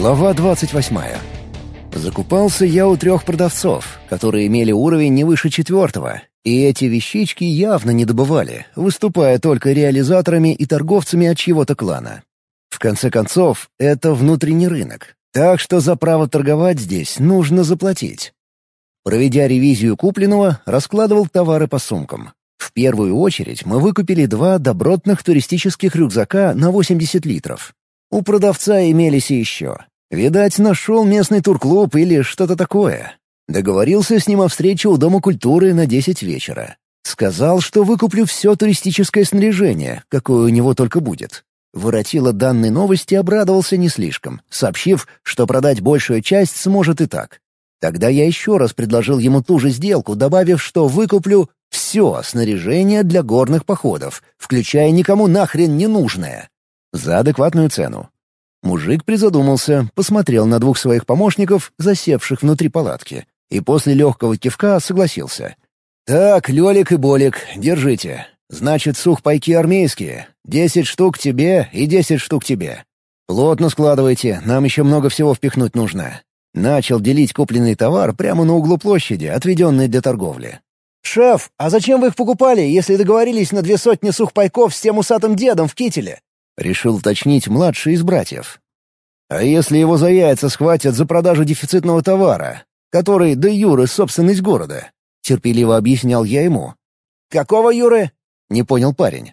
Глава 28. Закупался я у трех продавцов, которые имели уровень не выше четвертого, и эти вещички явно не добывали, выступая только реализаторами и торговцами от чьего-то клана. В конце концов, это внутренний рынок, так что за право торговать здесь нужно заплатить. Проведя ревизию купленного, раскладывал товары по сумкам. В первую очередь мы выкупили два добротных туристических рюкзака на 80 литров. У продавца имелись и еще. Видать, нашел местный турклуб или что-то такое. Договорился с ним о встрече у Дома культуры на 10 вечера. Сказал, что выкуплю все туристическое снаряжение, какое у него только будет. Воротила данной новости обрадовался не слишком, сообщив, что продать большую часть сможет и так. Тогда я еще раз предложил ему ту же сделку, добавив, что выкуплю все снаряжение для горных походов, включая никому нахрен не нужное. За адекватную цену. Мужик призадумался, посмотрел на двух своих помощников, засевших внутри палатки, и после легкого кивка согласился. «Так, Лёлик и Болик, держите. Значит, сухпайки армейские. Десять штук тебе и десять штук тебе. Плотно складывайте, нам еще много всего впихнуть нужно. Начал делить купленный товар прямо на углу площади, отведенной для торговли. «Шеф, а зачем вы их покупали, если договорились на две сотни сухпайков с тем усатым дедом в кителе?» — решил уточнить младший из братьев. «А если его за яйца схватят за продажу дефицитного товара, который до Юры собственность города?» — терпеливо объяснял я ему. «Какого Юры?» — не понял парень.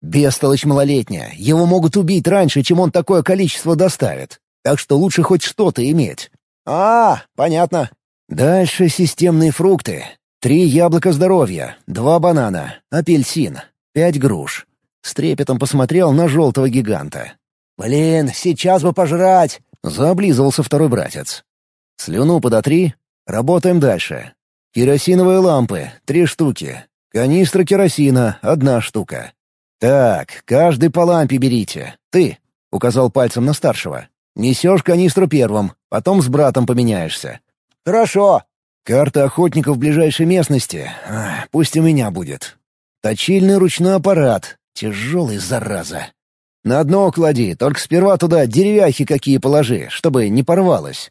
«Бестолочь малолетняя. Его могут убить раньше, чем он такое количество доставит. Так что лучше хоть что-то иметь. «А, понятно». Дальше системные фрукты. Три яблока здоровья, два банана, апельсин, пять груш. С трепетом посмотрел на желтого гиганта. «Блин, сейчас бы пожрать!» — заоблизывался второй братец. «Слюну подотри. Работаем дальше. Керосиновые лампы — три штуки. Канистра керосина — одна штука. Так, каждый по лампе берите. Ты!» — указал пальцем на старшего. Несешь канистру первым, потом с братом поменяешься». «Хорошо». «Карта охотников ближайшей местности. Пусть у меня будет. Точильный ручной аппарат. Тяжелый, зараза. На дно клади, только сперва туда деревяхи какие положи, чтобы не порвалось.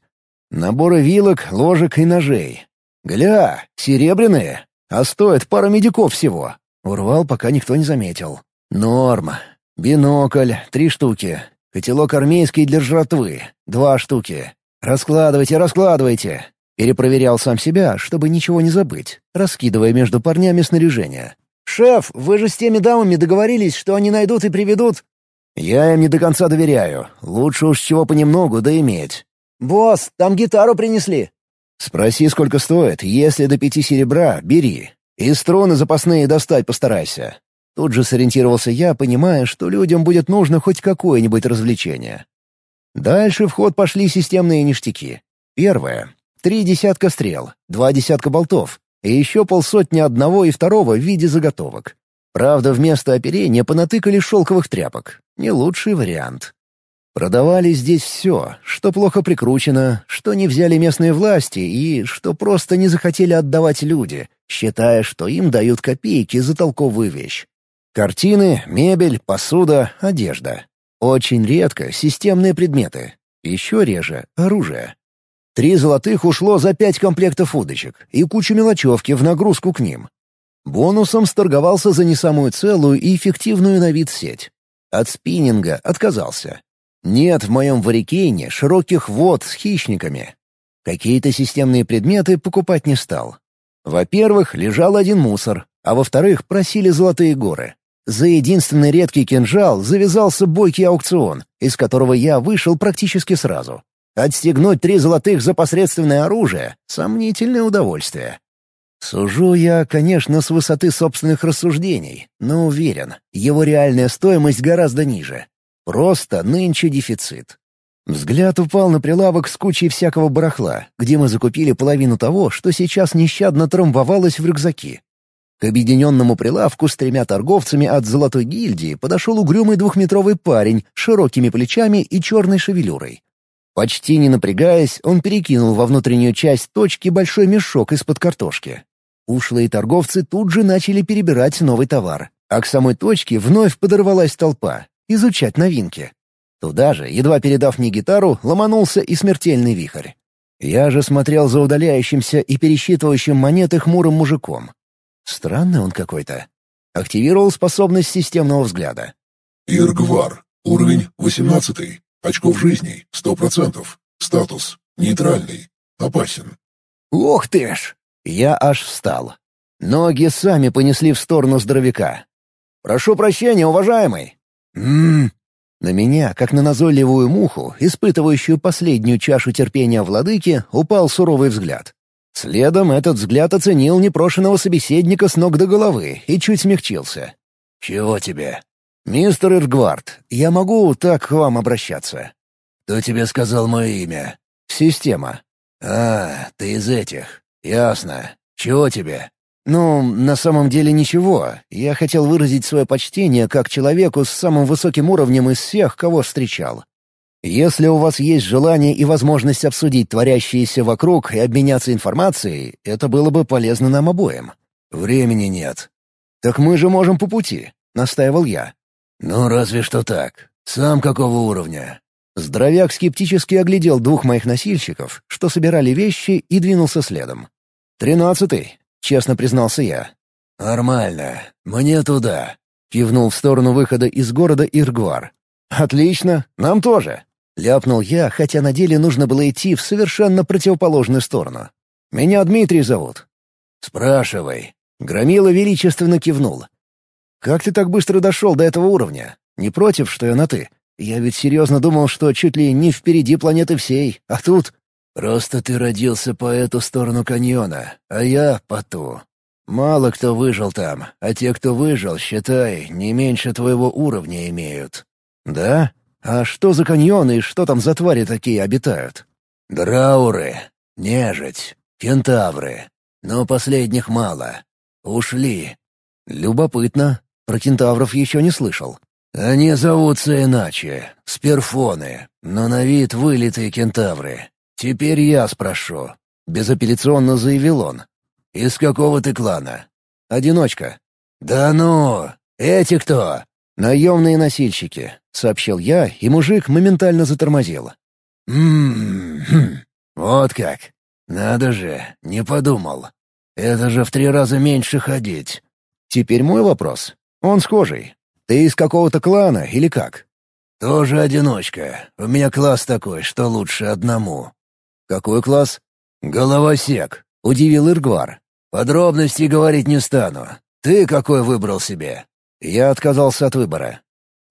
Наборы вилок, ложек и ножей. Гля, серебряные, а стоит пара медиков всего. Урвал, пока никто не заметил. Норма. Бинокль, три штуки. Котелок армейский для жратвы. Два штуки. Раскладывайте, раскладывайте. Перепроверял сам себя, чтобы ничего не забыть, раскидывая между парнями снаряжение. «Шеф, вы же с теми дамами договорились, что они найдут и приведут?» «Я им не до конца доверяю. Лучше уж чего понемногу, да иметь». «Босс, там гитару принесли». «Спроси, сколько стоит. Если до пяти серебра, бери. И струны запасные достать постарайся. Тут же сориентировался я, понимая, что людям будет нужно хоть какое-нибудь развлечение. Дальше в ход пошли системные ништяки. Первое — три десятка стрел, два десятка болтов и еще полсотни одного и второго в виде заготовок. Правда, вместо оперения понатыкали шелковых тряпок. Не лучший вариант. Продавали здесь все, что плохо прикручено, что не взяли местные власти и что просто не захотели отдавать люди, считая, что им дают копейки за толковую вещь. Картины, мебель, посуда, одежда. Очень редко системные предметы. Еще реже — оружие. Три золотых ушло за пять комплектов удочек и кучу мелочевки в нагрузку к ним. Бонусом сторговался за не самую целую и эффективную на вид сеть. От спиннинга отказался. Нет в моем варикейне широких вод с хищниками. Какие-то системные предметы покупать не стал. Во-первых, лежал один мусор, а во-вторых, просили золотые горы. За единственный редкий кинжал завязался бойкий аукцион, из которого я вышел практически сразу. Отстегнуть три золотых за посредственное оружие — сомнительное удовольствие. Сужу я, конечно, с высоты собственных рассуждений, но уверен, его реальная стоимость гораздо ниже. Просто нынче дефицит. Взгляд упал на прилавок с кучей всякого барахла, где мы закупили половину того, что сейчас нещадно трамбовалось в рюкзаки. К объединенному прилавку с тремя торговцами от Золотой гильдии подошел угрюмый двухметровый парень с широкими плечами и черной шевелюрой. Почти не напрягаясь, он перекинул во внутреннюю часть точки большой мешок из-под картошки. Ушлые торговцы тут же начали перебирать новый товар, а к самой точке вновь подорвалась толпа — изучать новинки. Туда же, едва передав мне гитару, ломанулся и смертельный вихрь. Я же смотрел за удаляющимся и пересчитывающим монеты хмурым мужиком. Странный он какой-то. Активировал способность системного взгляда. Иргвар. Уровень 18. Очков жизни 100%. Статус. Нейтральный. Опасен. Ох ты ж! Я аж встал. Ноги сами понесли в сторону здоровяка. «Прошу прощения, уважаемый!» «М-м-м!» На меня, как на назойливую муху, испытывающую последнюю чашу терпения владыки, упал суровый взгляд. Следом этот взгляд оценил непрошенного собеседника с ног до головы и чуть смягчился. «Чего тебе?» «Мистер Иргвард, я могу так к вам обращаться?» «Кто тебе сказал мое имя?» «Система». «А, ты из этих. Ясно. Чего тебе?» «Ну, на самом деле ничего. Я хотел выразить свое почтение как человеку с самым высоким уровнем из всех, кого встречал. Если у вас есть желание и возможность обсудить творящееся вокруг и обменяться информацией, это было бы полезно нам обоим. Времени нет. Так мы же можем по пути, — настаивал я. Ну, разве что так. Сам какого уровня? Здоровяк скептически оглядел двух моих носильщиков, что собирали вещи, и двинулся следом. «Тринадцатый», — честно признался я. «Нормально. Мне туда», — кивнул в сторону выхода из города Иргвар. «Отлично. Нам тоже», — ляпнул я, хотя на деле нужно было идти в совершенно противоположную сторону. «Меня Дмитрий зовут». «Спрашивай». Громила величественно кивнул. «Как ты так быстро дошел до этого уровня? Не против, что я на «ты»? Я ведь серьезно думал, что чуть ли не впереди планеты всей, а тут...» «Просто ты родился по эту сторону каньона, а я — по ту. Мало кто выжил там, а те, кто выжил, считай, не меньше твоего уровня имеют». «Да? А что за каньоны и что там за твари такие обитают?» «Драуры, нежить, кентавры. Но последних мало. Ушли». «Любопытно. Про кентавров еще не слышал». «Они зовутся иначе. Сперфоны. Но на вид вылитые кентавры. «Теперь я спрошу», — безапелляционно заявил он. «Из какого ты клана?» «Одиночка». «Да ну! Эти кто?» «Наемные носильщики», — сообщил я, и мужик моментально затормозил. «Ммм, вот как. Надо же, не подумал. Это же в три раза меньше ходить». «Теперь мой вопрос. Он схожий. Ты из какого-то клана или как?» «Тоже одиночка. У меня класс такой, что лучше одному. «Какой класс?» «Головосек», — удивил Иргвар. «Подробностей говорить не стану. Ты какой выбрал себе?» Я отказался от выбора.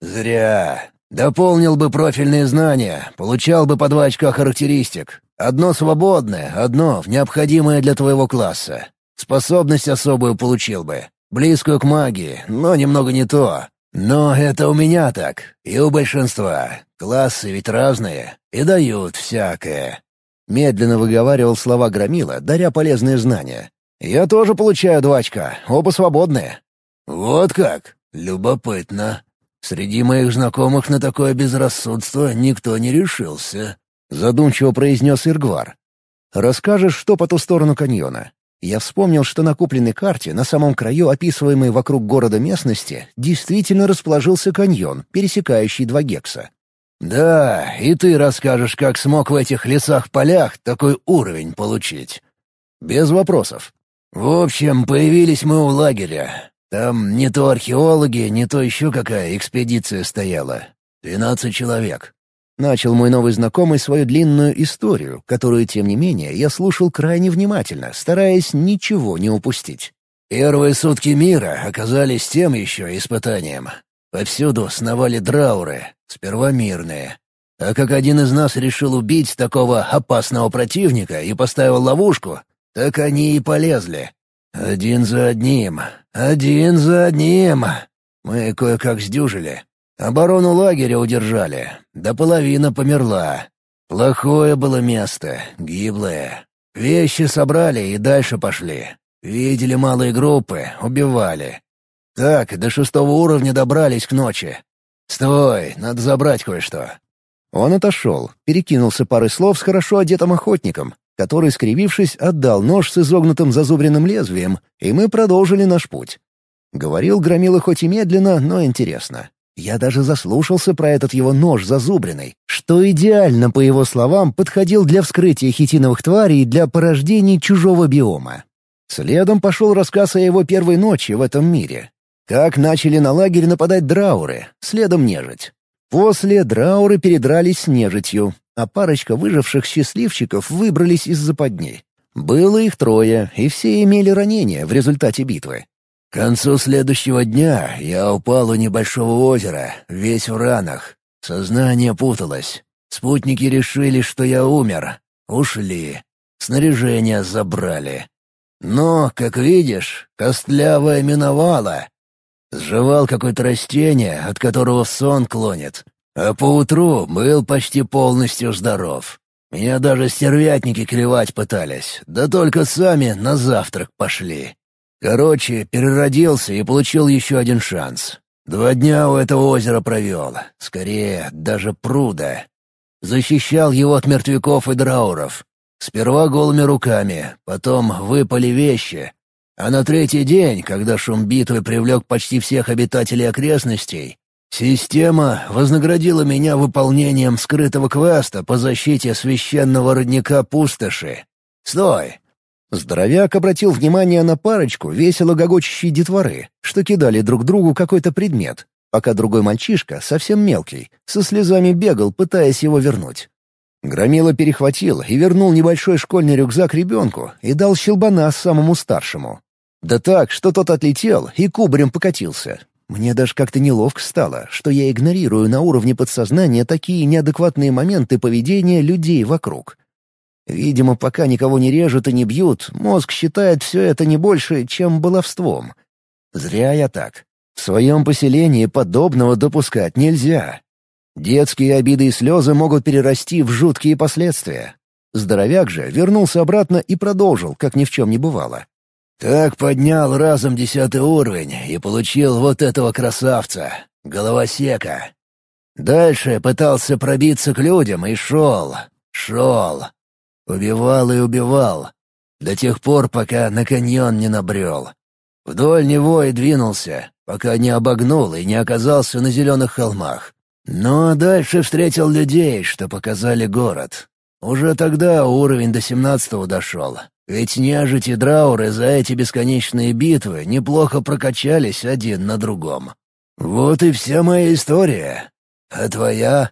«Зря. Дополнил бы профильные знания, получал бы по два очка характеристик. Одно свободное, одно необходимое для твоего класса. Способность особую получил бы. Близкую к магии, но немного не то. Но это у меня так, и у большинства. Классы ведь разные, и дают всякое. Медленно выговаривал слова Громила, даря полезные знания. «Я тоже получаю два очка, оба свободные». «Вот как? Любопытно. Среди моих знакомых на такое безрассудство никто не решился», — задумчиво произнес Иргвар. «Расскажешь, что по ту сторону каньона?» Я вспомнил, что на купленной карте, на самом краю описываемой вокруг города местности, действительно расположился каньон, пересекающий два гекса. «Да, и ты расскажешь, как смог в этих лесах-полях такой уровень получить». «Без вопросов». «В общем, появились мы у лагеря. Там не то археологи, не то еще какая экспедиция стояла. Двенадцать человек». Начал мой новый знакомый свою длинную историю, которую, тем не менее, я слушал крайне внимательно, стараясь ничего не упустить. Первые сутки мира оказались тем еще испытанием. Повсюду сновали драуры, сперва мирные. А как один из нас решил убить такого опасного противника и поставил ловушку, так они и полезли. Один за одним, один за одним. Мы кое-как сдюжили. Оборону лагеря удержали, да половина померла. Плохое было место, гиблое. Вещи собрали и дальше пошли. Видели малые группы, убивали. Так, до шестого уровня добрались к ночи. Стой, надо забрать кое-что». Он отошел, перекинулся парой слов с хорошо одетым охотником, который, скривившись, отдал нож с изогнутым зазубренным лезвием, и мы продолжили наш путь. Говорил Громила хоть и медленно, но интересно. Я даже заслушался про этот его нож зазубренный, что идеально, по его словам, подходил для вскрытия хитиновых тварей для порождений чужого биома. Следом пошел рассказ о его первой ночи в этом мире. Как начали на лагерь нападать драуры, следом нежить. После драуры передрались с нежитью, а парочка выживших счастливчиков выбрались из западни. Было их трое, и все имели ранения в результате битвы. К концу следующего дня я упал у небольшого озера, весь в ранах. Сознание путалось. Спутники решили, что я умер. Ушли. Снаряжение забрали. Но, как видишь, костлявая миновала. Сживал какое-то растение, от которого сон клонит. А поутру был почти полностью здоров. Меня даже стервятники клевать пытались, да только сами на завтрак пошли. Короче, переродился и получил еще один шанс. Два дня у этого озера провел, скорее, даже пруда. Защищал его от мертвяков и драуров. Сперва голыми руками, потом выпали вещи. А на третий день, когда шум битвы привлек почти всех обитателей окрестностей, система вознаградила меня выполнением скрытого квеста по защите священного родника пустоши. «Стой! Здоровяк обратил внимание на парочку весело гогочущей детворы, что кидали друг другу какой-то предмет, пока другой мальчишка, совсем мелкий, со слезами бегал, пытаясь его вернуть. Громила перехватил и вернул небольшой школьный рюкзак ребенку и дал щелбана самому старшему. Да так, что тот отлетел и кубарем покатился. Мне даже как-то неловко стало, что я игнорирую на уровне подсознания такие неадекватные моменты поведения людей вокруг. Видимо, пока никого не режут и не бьют, мозг считает все это не больше, чем баловством. Зря я так. В своем поселении подобного допускать нельзя. Детские обиды и слезы могут перерасти в жуткие последствия. Здоровяк же вернулся обратно и продолжил, как ни в чем не бывало. Так поднял разом десятый уровень и получил вот этого красавца, головосека. Дальше пытался пробиться к людям и шел, шел, Убивал и убивал. До тех пор, пока на каньон не набрел. Вдоль него и двинулся, пока не обогнул и не оказался на зеленых холмах. Но дальше встретил людей, что показали город. Уже тогда уровень до семнадцатого дошел. Ведь нежить и драуры за эти бесконечные битвы неплохо прокачались один на другом. Вот и вся моя история. А твоя?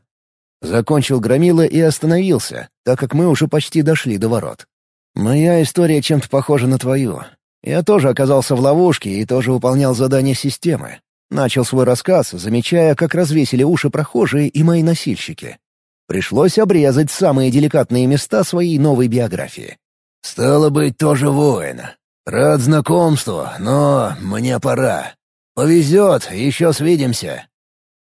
Закончил Громила и остановился, так как мы уже почти дошли до ворот. «Моя история чем-то похожа на твою. Я тоже оказался в ловушке и тоже выполнял задание системы. Начал свой рассказ, замечая, как развесили уши прохожие и мои носильщики. Пришлось обрезать самые деликатные места своей новой биографии. «Стало быть, тоже воин. Рад знакомству, но мне пора. Повезет, еще свидимся».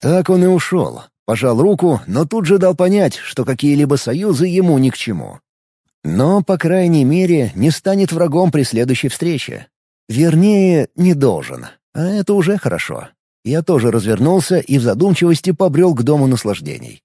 Так он и ушел, Пожал руку, но тут же дал понять, что какие-либо союзы ему ни к чему. Но, по крайней мере, не станет врагом при следующей встрече. Вернее, не должен. А это уже хорошо. Я тоже развернулся и в задумчивости побрел к дому наслаждений.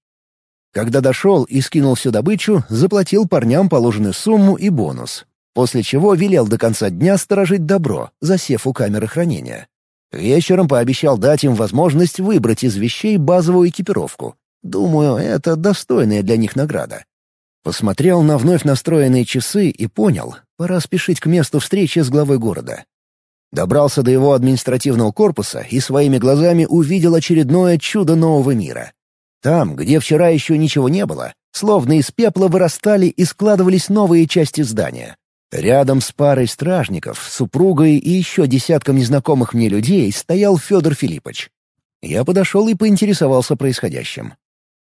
Когда дошел и скинул всю добычу, заплатил парням положенную сумму и бонус, после чего велел до конца дня сторожить добро, засев у камеры хранения. Вечером пообещал дать им возможность выбрать из вещей базовую экипировку. Думаю, это достойная для них награда. Посмотрел на вновь настроенные часы и понял, пора спешить к месту встречи с главой города. Добрался до его административного корпуса и своими глазами увидел очередное чудо нового мира. Там, где вчера еще ничего не было, словно из пепла вырастали и складывались новые части здания. Рядом с парой стражников, супругой и еще десятком незнакомых мне людей стоял Федор Филиппович. Я подошел и поинтересовался происходящим.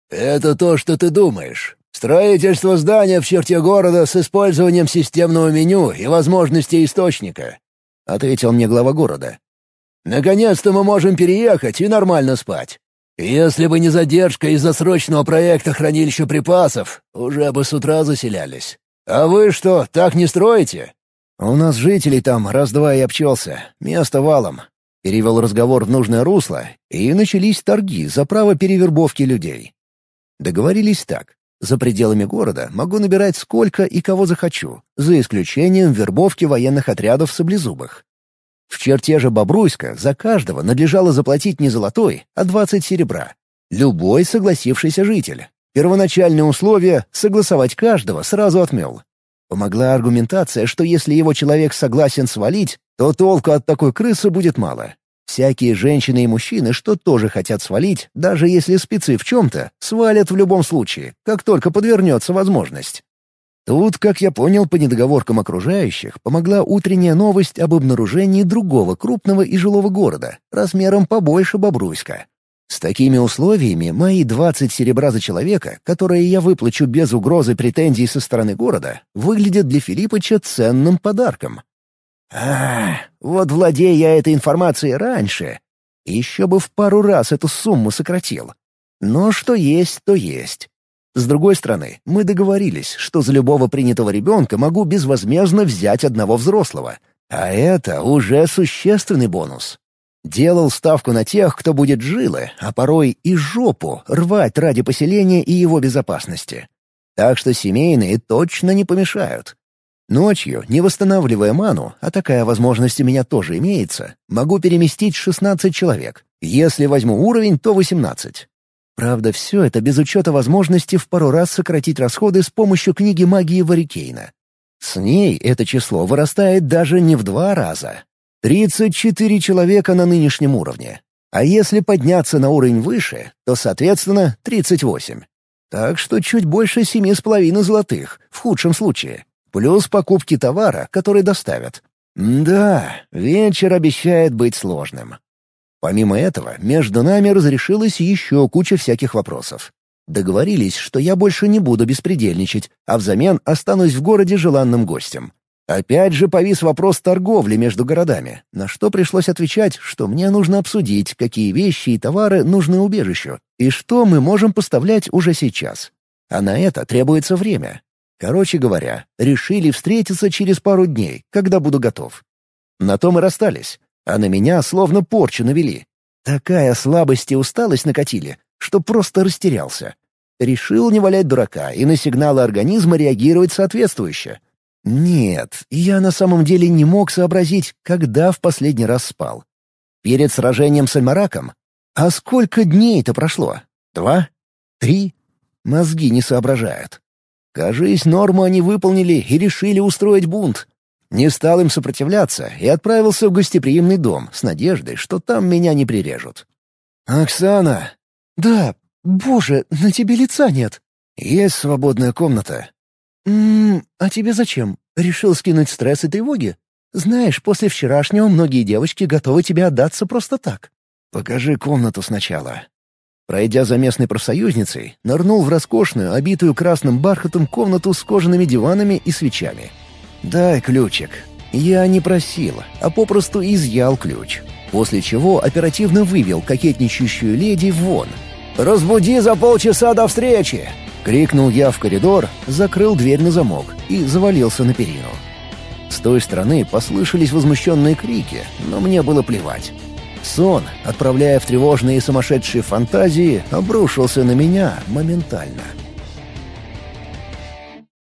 «Это то, что ты думаешь. Строительство здания в черте города с использованием системного меню и возможностей источника», — ответил мне глава города. «Наконец-то мы можем переехать и нормально спать. Если бы не задержка из-за срочного проекта хранилища припасов, уже бы с утра заселялись. «А вы что, так не строите?» «У нас жителей там раз-два и обчелся. Место валом». Перевел разговор в нужное русло, и начались торги за право перевербовки людей. Договорились так. За пределами города могу набирать сколько и кого захочу, за исключением вербовки военных отрядов саблезубых. В черте же Бобруйска за каждого надлежало заплатить не золотой, а 20 серебра. Любой согласившийся житель. Первоначальные условия согласовать каждого сразу отмел. Помогла аргументация, что если его человек согласен свалить, то толку от такой крысы будет мало. Всякие женщины и мужчины, что тоже хотят свалить, даже если спецы в чем-то, свалят в любом случае, как только подвернется возможность. Тут, как я понял по недоговоркам окружающих, помогла утренняя новость об обнаружении другого крупного и жилого города, размером побольше Бобруйска. С такими условиями мои 20 серебра за человека, которые я выплачу без угрозы претензий со стороны города, выглядят для Филиппыча ценным подарком. А, вот владея я этой информацией раньше, еще бы в пару раз эту сумму сократил. Но что есть, то есть. С другой стороны, мы договорились, что за любого принятого ребенка могу безвозмездно взять одного взрослого. А это уже существенный бонус. Делал ставку на тех, кто будет жилы, а порой и жопу рвать ради поселения и его безопасности. Так что семейные точно не помешают. Ночью, не восстанавливая ману, а такая возможность у меня тоже имеется, могу переместить 16 человек. Если возьму уровень, то 18. Правда, все это без учета возможности в пару раз сократить расходы с помощью книги магии Варикейна. С ней это число вырастает даже не в два раза. 34 человека на нынешнем уровне. А если подняться на уровень выше, то, соответственно, 38. Так что чуть больше семи с половиной золотых, в худшем случае. Плюс покупки товара, который доставят. Да, вечер обещает быть сложным. Помимо этого, между нами разрешилась еще куча всяких вопросов. Договорились, что я больше не буду беспредельничать, а взамен останусь в городе желанным гостем. Опять же повис вопрос торговли между городами, на что пришлось отвечать, что мне нужно обсудить, какие вещи и товары нужны убежищу, и что мы можем поставлять уже сейчас. А на это требуется время. Короче говоря, решили встретиться через пару дней, когда буду готов. На том и расстались, а на меня словно порчу навели. Такая слабость и усталость накатили, что просто растерялся. Решил не валять дурака и на сигналы организма реагировать соответствующе. Нет, я на самом деле не мог сообразить, когда в последний раз спал. Перед сражением с Альмараком? А сколько дней-то прошло? Два? Три? Мозги не соображают. Кажись, норму они выполнили и решили устроить бунт. Не стал им сопротивляться и отправился в гостеприимный дом с надеждой, что там меня не прирежут. «Оксана!» «Да, боже, на тебе лица нет!» «Есть свободная комната». «Ммм, а тебе зачем? Решил скинуть стресс и тревоги? Знаешь, после вчерашнего многие девочки готовы тебе отдаться просто так». «Покажи комнату сначала», Пройдя за местной профсоюзницей, нырнул в роскошную, обитую красным бархатом комнату с кожаными диванами и свечами. «Дай ключик». Я не просил, а попросту изъял ключ. После чего оперативно вывел кокетничающую леди вон. «Разбуди за полчаса до встречи!» — крикнул я в коридор, закрыл дверь на замок и завалился на перину. С той стороны послышались возмущенные крики, но мне было плевать. Сон, отправляя в тревожные и сумасшедшие фантазии, обрушился на меня моментально.